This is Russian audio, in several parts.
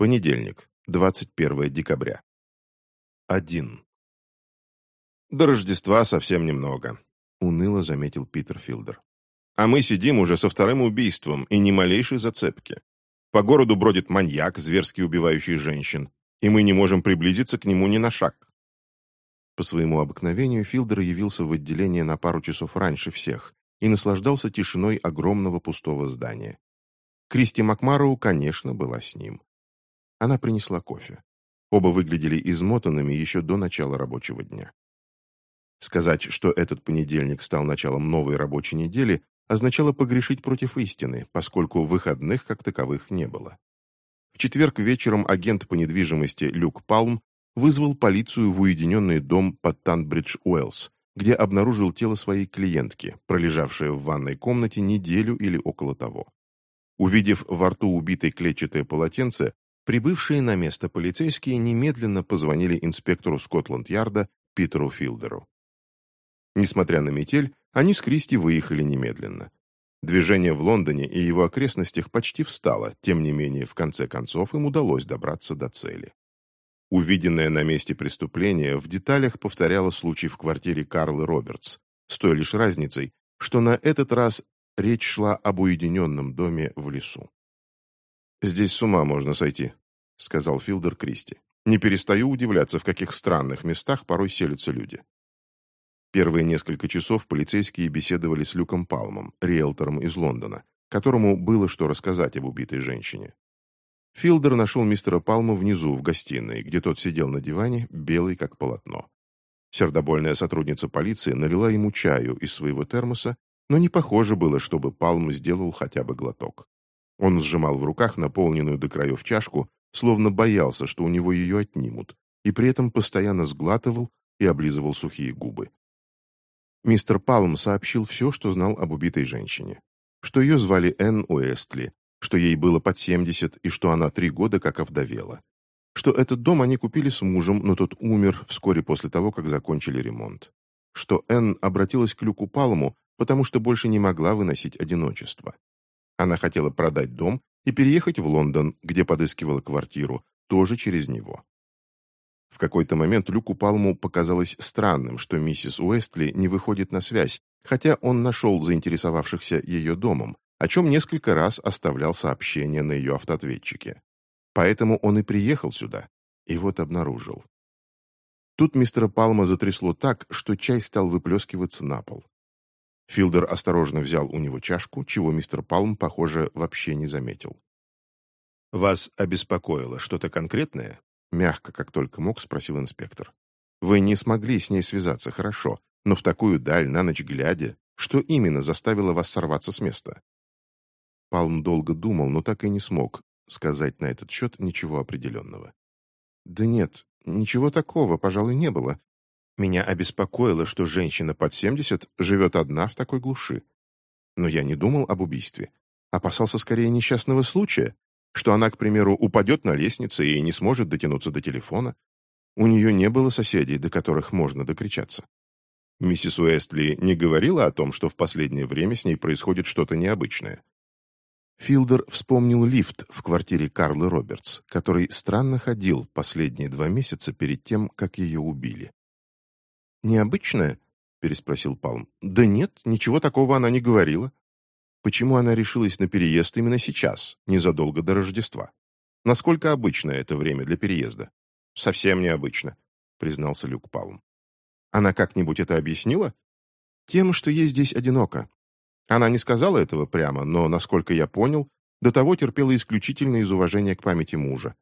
Понедельник, 21 декабря. 1. До Рождества совсем немного, уныло заметил Питер Филдер. А мы сидим уже со вторым убийством и ни малейшей зацепки. По городу бродит маньяк, зверски убивающий женщин, и мы не можем приблизиться к нему ни на шаг. По своему обыкновению Филдер явился в отделение на пару часов раньше всех и наслаждался тишиной огромного пустого здания. Кристи Макмароу, конечно, была с ним. Она принесла кофе. Оба выглядели измотанными еще до начала рабочего дня. Сказать, что этот понедельник стал началом новой рабочей недели, означало погрешить против истины, поскольку выходных как таковых не было. В четверг вечером агент по недвижимости Люк Палм вызвал полицию в уединенный дом под Танбридж-Уэллс, где обнаружил тело своей клиентки, пролежавшее в ванной комнате неделю или около того. Увидев во рту убитой клетчатое полотенце, прибывшие на место полицейские немедленно позвонили инспектору Скотланд-Ярда Питеру Филдеру. Несмотря на метель, они с Кристи выехали немедленно. Движение в Лондоне и его окрестностях почти встало, тем не менее, в конце концов им удалось добраться до цели. Увиденное на месте преступления в деталях повторяло случай в квартире Карлы Робертс, с той лишь разницей, что на этот раз речь шла об уединенном доме в лесу. «Здесь с ума можно сойти», — сказал Филдер Кристи. «Не перестаю удивляться, в каких странных местах порой селятся люди. Первые несколько часов полицейские беседовали с Люком Палмом, риэлтором из Лондона, которому было что рассказать об убитой женщине. Филдер нашел мистера Палма внизу, в гостиной, где тот сидел на диване, белый как полотно. Сердобольная сотрудница полиции налила ему чаю из своего термоса, но не похоже было, чтобы Палм сделал хотя бы глоток. Он сжимал в руках наполненную до краев чашку, словно боялся, что у него ее отнимут, и при этом постоянно сглатывал и облизывал сухие губы. Мистер Палм сообщил все, что знал об убитой женщине. Что ее звали Энн Уэстли, что ей было под 70 и что она три года как овдовела. Что этот дом они купили с мужем, но тот умер вскоре после того, как закончили ремонт. Что Энн обратилась к Люку Палму, потому что больше не могла выносить одиночество. Она хотела продать дом и переехать в Лондон, где подыскивала квартиру, тоже через него. В какой-то момент Люку Палму показалось странным, что миссис Уэстли не выходит на связь, хотя он нашел заинтересовавшихся ее домом, о чем несколько раз оставлял сообщение на ее автоответчике. Поэтому он и приехал сюда, и вот обнаружил. Тут мистера Палма затрясло так, что чай стал выплескиваться на пол. Филдер осторожно взял у него чашку, чего мистер Палм, похоже, вообще не заметил. «Вас обеспокоило что-то конкретное?» Мягко, как только мог, спросил инспектор. «Вы не смогли с ней связаться, хорошо, но в такую даль, на ночь глядя, что именно заставило вас сорваться с места?» Палм долго думал, но так и не смог сказать на этот счет ничего определенного. «Да нет, ничего такого, пожалуй, не было. Меня обеспокоило, что женщина под 70 живет одна в такой глуши. Но я не думал об убийстве. Опасался скорее несчастного случая, что она, к примеру, упадет на лестнице и не сможет дотянуться до телефона. У нее не было соседей, до которых можно докричаться. Миссис Уэстли не говорила о том, что в последнее время с ней происходит что-то необычное. Филдер вспомнил лифт в квартире Карлы Робертс, который странно ходил последние два месяца перед тем, как ее убили. «Необычное?» — переспросил Палм. «Да нет, ничего такого она не говорила. Почему она решилась на переезд именно сейчас, незадолго до Рождества? Насколько обычно это время для переезда? Совсем необычно, признался Люк Палм. Она как-нибудь это объяснила? Тем, что ей здесь одиноко. Она не сказала этого прямо, но, насколько я понял, до того терпела исключительно из уважения к памяти мужа.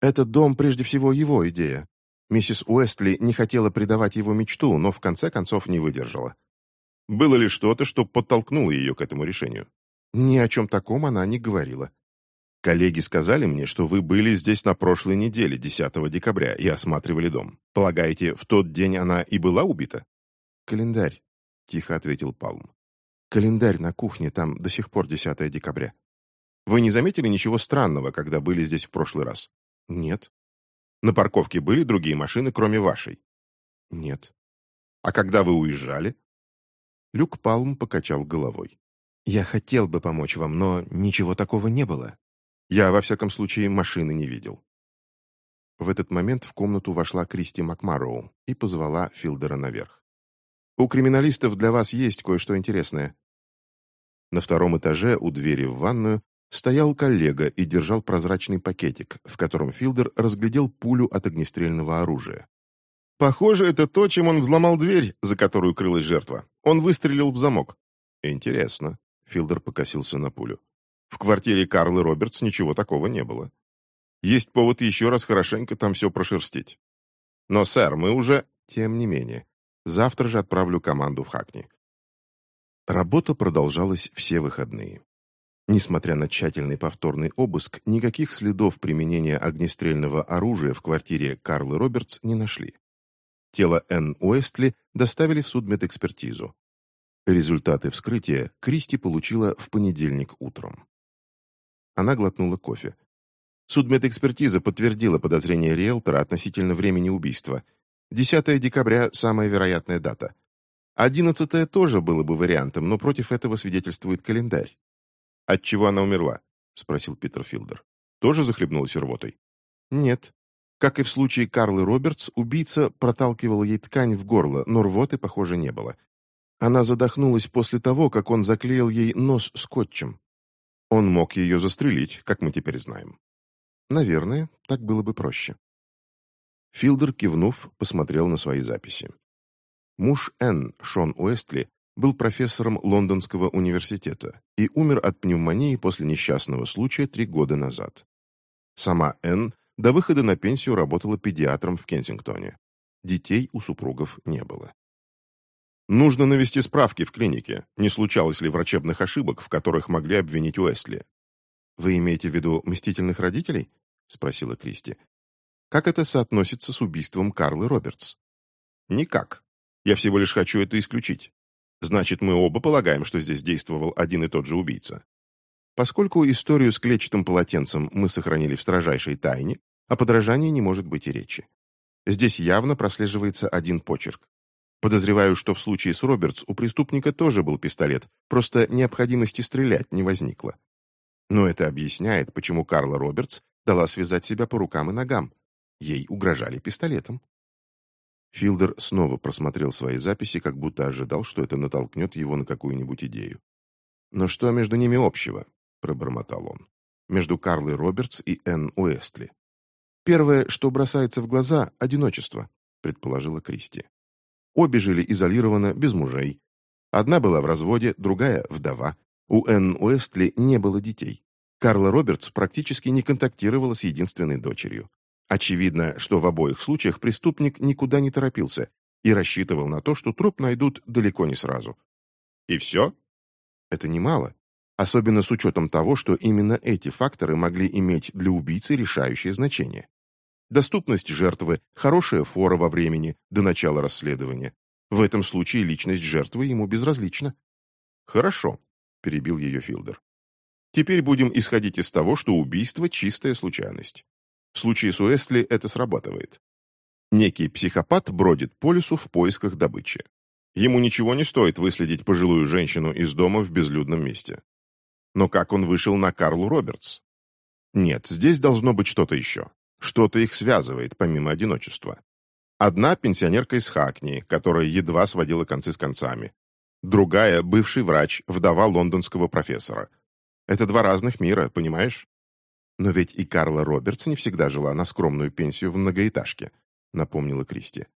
Этот дом прежде всего его идея. Миссис Уэстли не хотела предавать его мечту, но в конце концов не выдержала. Было ли что-то, что подтолкнуло ее к этому решению? Ни о чем таком она не говорила. Коллеги сказали мне, что вы были здесь на прошлой неделе, 10 декабря, и осматривали дом. Полагаете, в тот день она и была убита? Календарь, тихо ответил Палм. Календарь на кухне, там до сих пор 10 декабря. Вы не заметили ничего странного, когда были здесь в прошлый раз? Нет. На парковке были другие машины, кроме вашей? Нет. А когда вы уезжали? Люк Палм покачал головой. «Я хотел бы помочь вам, но ничего такого не было. Я, во всяком случае, машины не видел». В этот момент в комнату вошла Кристи Макмароу и позвала Филдера наверх. «У криминалистов для вас есть кое-что интересное». На втором этаже у двери в ванную стоял коллега и держал прозрачный пакетик, в котором Филдер разглядел пулю от огнестрельного оружия. «Похоже, это то, чем он взломал дверь, за которую крылась жертва. Он выстрелил в замок». «Интересно», — Филдер покосился на пулю. «В квартире Карлы Робертс ничего такого не было. Есть повод еще раз хорошенько там все прошерстить. Но, сэр, мы уже... Тем не менее, завтра же отправлю команду в Хакни». Работа продолжалась все выходные. Несмотря на тщательный повторный обыск, никаких следов применения огнестрельного оружия в квартире Карлы Робертс не нашли. Тело Энн Уэстли доставили в судмедэкспертизу. Результаты вскрытия Кристи получила в понедельник утром. Она глотнула кофе. Судмедэкспертиза подтвердила подозрение риэлтора относительно времени убийства. 10 декабря – самая вероятная дата. 11 тоже было бы вариантом, но против этого свидетельствует календарь. «От чего она умерла?» — спросил Питер Филдер. «Тоже захлебнулась рвотой?» «Нет. Как и в случае Карлы Робертс, убийца проталкивал ей ткань в горло, но рвоты, похоже, не было. Она задохнулась после того, как он заклеил ей нос скотчем. Он мог ее застрелить, как мы теперь знаем. Наверное, так было бы проще». Филдер, кивнув, посмотрел на свои записи. Муж Энн, Шон Уэстли, был профессором Лондонского университета и умер от пневмонии после несчастного случая три года назад. Сама Энн до выхода на пенсию работала педиатром в Кенсингтоне. Детей у супругов не было. Нужно навести справки в клинике, не случалось ли врачебных ошибок, в которых могли обвинить Уэсли. «Вы имеете в виду мстительных родителей?» — спросила Кристи. «Как это соотносится с убийством Карлы Робертс?» «Никак. Я всего лишь хочу это исключить. Значит, мы оба полагаем, что здесь действовал один и тот же убийца. Поскольку историю с клетчатым полотенцем мы сохранили в строжайшей тайне, о подражании не может быть и речи. Здесь явно прослеживается один почерк. Подозреваю, что в случае с Робертс у преступника тоже был пистолет, просто необходимости стрелять не возникло. Но это объясняет, почему Карла Робертс дала связать себя по рукам и ногам. Ей угрожали пистолетом. Филдер снова просмотрел свои записи, как будто ожидал, что это натолкнет его на какую-нибудь идею. «Но что между ними общего?» – пробормотал он. «Между Карлой Робертс и Энн Уэстли». «Первое, что бросается в глаза – одиночество», – предположила Кристи. Обе жили изолированно, без мужей. Одна была в разводе, другая – вдова. У Энн Уэстли не было детей. Карла Робертс практически не контактировала с единственной дочерью. Очевидно, что в обоих случаях преступник никуда не торопился и рассчитывал на то, что труп найдут далеко не сразу. И все? Это немало, особенно с учетом того, что именно эти факторы могли иметь для убийцы решающее значение. Доступность жертвы, хорошая фора во времени до начала расследования. В этом случае личность жертвы ему безразлична. «Хорошо», — перебил ее Филдер. «Теперь будем исходить из того, что убийство — чистая случайность. В случае с Уэсли это срабатывает. Некий психопат бродит по лесу в поисках добычи. Ему ничего не стоит выследить пожилую женщину из дома в безлюдном месте. Но как он вышел на Карлу Робертс? Нет, здесь должно быть что-то еще. Что-то их связывает, помимо одиночества. Одна – пенсионерка из Хакни, которая едва сводила концы с концами. Другая – бывший врач, вдова лондонского профессора. Это два разных мира, понимаешь? Но ведь и Карла Робертс не всегда жила на скромную пенсию в многоэтажке, напомнила Кристи.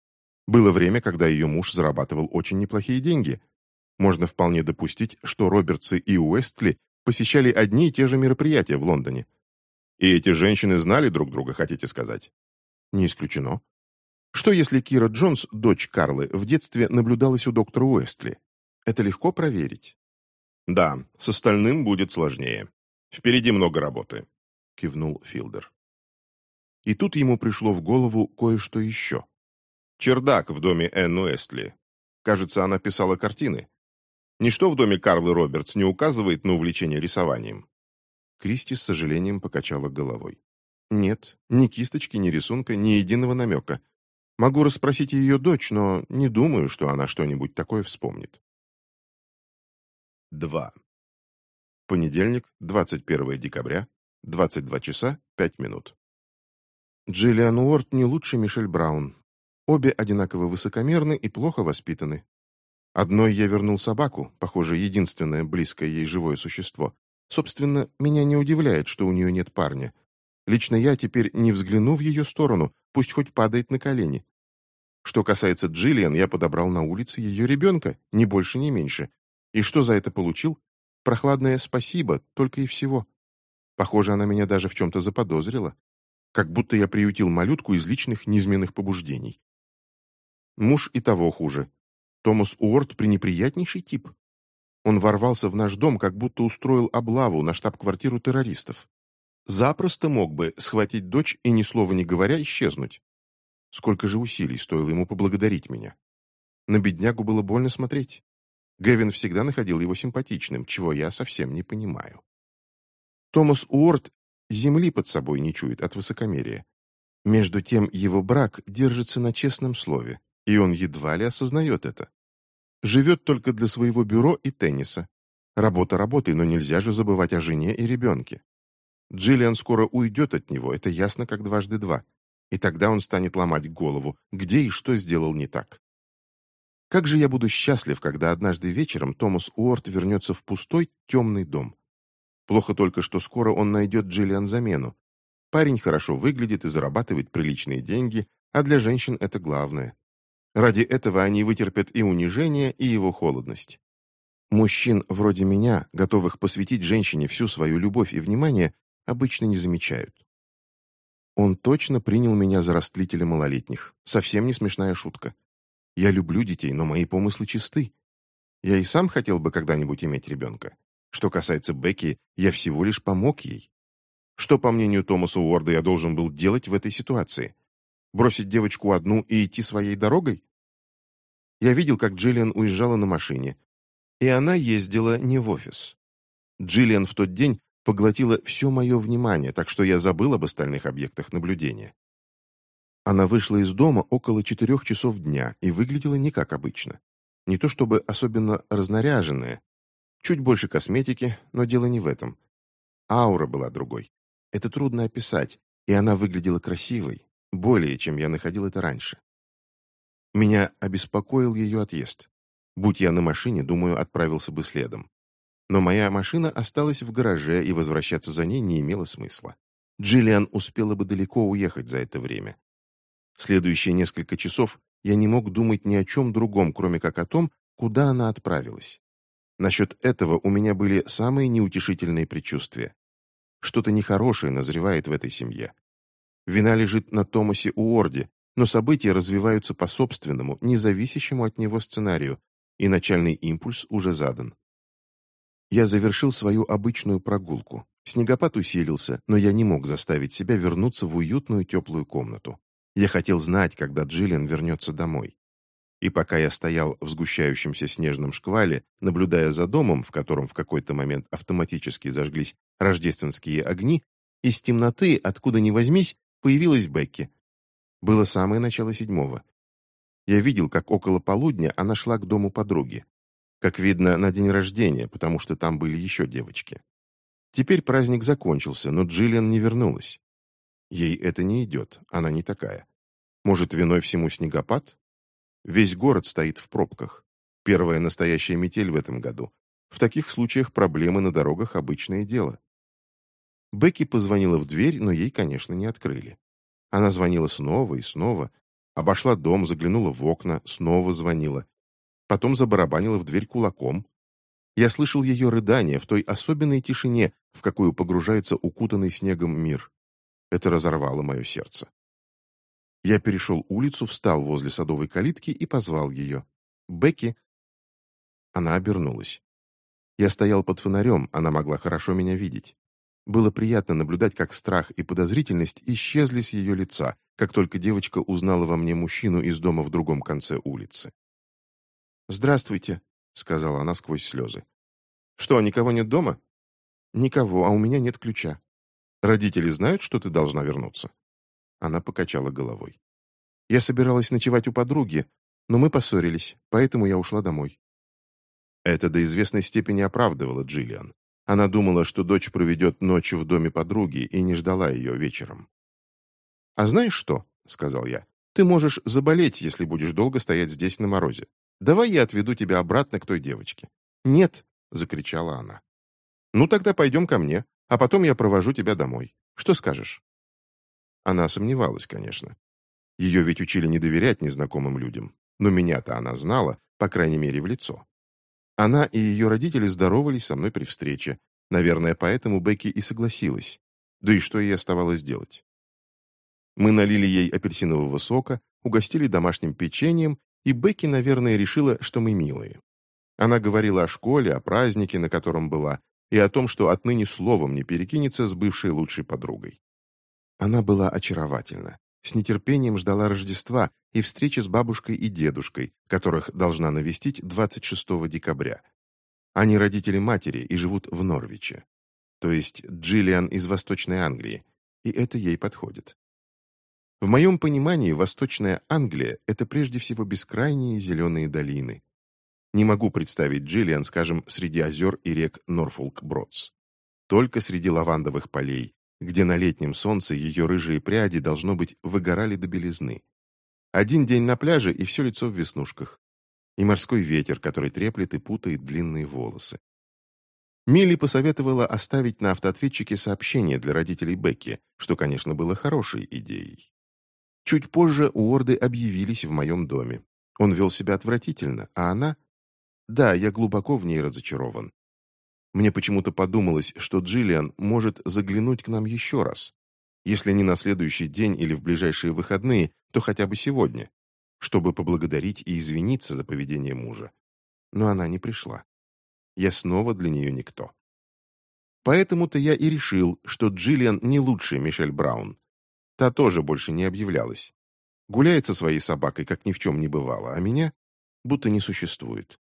Было время, когда ее муж зарабатывал очень неплохие деньги. Можно вполне допустить, что Робертсы и Уэстли посещали одни и те же мероприятия в Лондоне. И эти женщины знали друг друга, хотите сказать? Не исключено. Что если Кира Джонс, дочь Карлы, в детстве наблюдалась у доктора Уэстли? Это легко проверить. Да, с остальным будет сложнее. Впереди много работы кивнул Филдер. И тут ему пришло в голову кое-что еще. Чердак в доме Энн Уэстли. Кажется, она писала картины. Ничто в доме Карлы Робертс не указывает на увлечение рисованием. Кристи с сожалением покачала головой. Нет, ни кисточки, ни рисунка, ни единого намека. Могу расспросить ее дочь, но не думаю, что она что-нибудь такое вспомнит. 2. Понедельник, 21 декабря, 22 часа 5 минут. Джиллиан Уорд не лучше Мишель Браун. Обе одинаково высокомерны и плохо воспитаны. Одной я вернул собаку, похоже, единственное близкое ей живое существо. Собственно, меня не удивляет, что у нее нет парня. Лично я теперь не взгляну в ее сторону, пусть хоть падает на колени. Что касается Джиллиан, я подобрал на улице ее ребенка, ни больше, ни меньше. И что за это получил? Прохладное спасибо, только и всего. Похоже, она меня даже в чем-то заподозрила. Как будто я приютил малютку из личных низменных побуждений. Муж и того хуже. Томас Уорд – пренеприятнейший тип. Он ворвался в наш дом, как будто устроил облаву на штаб-квартиру террористов. Запросто мог бы схватить дочь и, ни слова не говоря, исчезнуть. Сколько же усилий стоило ему поблагодарить меня. На беднягу было больно смотреть. Гевин всегда находил его симпатичным, чего я совсем не понимаю. Томас Уорд земли под собой не чует от высокомерия. Между тем его брак держится на честном слове, и он едва ли осознает это. Живет только для своего бюро и тенниса. Работа работой, но нельзя же забывать о жене и ребенке. Джиллиан скоро уйдет от него, это ясно как дважды два. И тогда он станет ломать голову, где и что сделал не так. Как же я буду счастлив, когда однажды вечером Томас Уорд вернется в пустой, темный дом. Плохо только, что скоро он найдет Джиллиан замену. Парень хорошо выглядит и зарабатывает приличные деньги, а для женщин это главное. Ради этого они вытерпят и унижение, и его холодность. Мужчин вроде меня, готовых посвятить женщине всю свою любовь и внимание, обычно не замечают. Он точно принял меня за растлителя малолетних. Совсем не смешная шутка. Я люблю детей, но мои помыслы чисты. Я и сам хотел бы когда-нибудь иметь ребенка. Что касается Бекки, я всего лишь помог ей. Что, по мнению Томаса Уорда, я должен был делать в этой ситуации? Бросить девочку одну и идти своей дорогой? Я видел, как Джиллиан уезжала на машине, и она ездила не в офис. Джиллиан в тот день поглотила все мое внимание, так что я забыл об остальных объектах наблюдения. Она вышла из дома около четырех часов дня и выглядела не как обычно. Не то чтобы особенно разнаряженная, Чуть больше косметики, но дело не в этом. Аура была другой. Это трудно описать, и она выглядела красивой, более, чем я находил это раньше. Меня обеспокоил ее отъезд. Будь я на машине, думаю, отправился бы следом. Но моя машина осталась в гараже, и возвращаться за ней не имело смысла. Джиллиан успела бы далеко уехать за это время. Следующие несколько часов я не мог думать ни о чем другом, кроме как о том, куда она отправилась. Насчет этого у меня были самые неутешительные предчувствия. Что-то нехорошее назревает в этой семье. Вина лежит на Томасе Уорде, но события развиваются по собственному, независящему от него сценарию, и начальный импульс уже задан. Я завершил свою обычную прогулку. Снегопад усилился, но я не мог заставить себя вернуться в уютную теплую комнату. Я хотел знать, когда Джиллиан вернется домой. И пока я стоял в сгущающемся снежном шквале, наблюдая за домом, в котором в какой-то момент автоматически зажглись рождественские огни, из темноты, откуда ни возьмись, появилась Бекки. Было самое начало седьмого. Я видел, как около полудня она шла к дому подруги. Как видно, на день рождения, потому что там были еще девочки. Теперь праздник закончился, но Джиллиан не вернулась. Ей это не идет, она не такая. Может, виной всему снегопад? Весь город стоит в пробках. Первая настоящая метель в этом году. В таких случаях проблемы на дорогах – обычное дело. Бекки позвонила в дверь, но ей, конечно, не открыли. Она звонила снова и снова, обошла дом, заглянула в окна, снова звонила. Потом забарабанила в дверь кулаком. Я слышал ее рыдание в той особенной тишине, в какую погружается укутанный снегом мир. Это разорвало мое сердце. Я перешел улицу, встал возле садовой калитки и позвал ее. «Бекки!» Она обернулась. Я стоял под фонарем, она могла хорошо меня видеть. Было приятно наблюдать, как страх и подозрительность исчезли с ее лица, как только девочка узнала во мне мужчину из дома в другом конце улицы. «Здравствуйте», — сказала она сквозь слезы. «Что, никого нет дома?» «Никого, а у меня нет ключа. Родители знают, что ты должна вернуться?» Она покачала головой. «Я собиралась ночевать у подруги, но мы поссорились, поэтому я ушла домой». Это до известной степени оправдывало Джиллиан. Она думала, что дочь проведет ночь в доме подруги и не ждала ее вечером. «А знаешь что?» — сказал я. «Ты можешь заболеть, если будешь долго стоять здесь на морозе. Давай я отведу тебя обратно к той девочке». «Нет!» — закричала она. «Ну тогда пойдем ко мне, а потом я провожу тебя домой. Что скажешь?» Она сомневалась, конечно. Ее ведь учили не доверять незнакомым людям. Но меня-то она знала, по крайней мере, в лицо. Она и ее родители здоровались со мной при встрече. Наверное, поэтому Бекки и согласилась. Да и что ей оставалось делать? Мы налили ей апельсинового сока, угостили домашним печеньем, и Бекки, наверное, решила, что мы милые. Она говорила о школе, о празднике, на котором была, и о том, что отныне словом не перекинется с бывшей лучшей подругой. Она была очаровательна, с нетерпением ждала Рождества и встречи с бабушкой и дедушкой, которых должна навестить 26 декабря. Они родители матери и живут в Норвиче. То есть Джиллиан из Восточной Англии, и это ей подходит. В моем понимании Восточная Англия – это прежде всего бескрайние зеленые долины, не могу представить Джиллиан, скажем, среди озер и рек Норфолк-Бродс. Только среди лавандовых полей, где на летнем солнце ее рыжие пряди, должно быть, выгорали до белизны. Один день на пляже, и все лицо в веснушках. И морской ветер, который треплет и путает длинные волосы. Милли посоветовала оставить на автоответчике сообщение для родителей Бекки, что, конечно, было хорошей идеей. Чуть позже Уорды объявились в моем доме. Он вел себя отвратительно, а она да, я глубоко в ней разочарован. Мне почему-то подумалось, что Джиллиан может заглянуть к нам еще раз. Если не на следующий день или в ближайшие выходные, то хотя бы сегодня, чтобы поблагодарить и извиниться за поведение мужа. Но она не пришла. Я снова для нее никто. Поэтому-то я и решил, что Джиллиан не лучше Мишель Браун. Та тоже больше не объявлялась. Гуляет со своей собакой, как ни в чем не бывало, а меня будто не существует.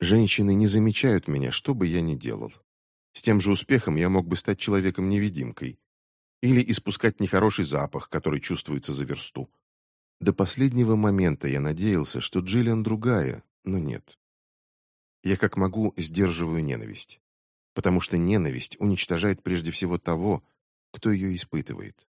Женщины не замечают меня, что бы я ни делал. С тем же успехом я мог бы стать человеком-невидимкой или испускать нехороший запах, который чувствуется за версту. До последнего момента я надеялся, что Джиллиан другая, но нет. Я как могу сдерживаю ненависть, потому что ненависть уничтожает прежде всего того, кто ее испытывает.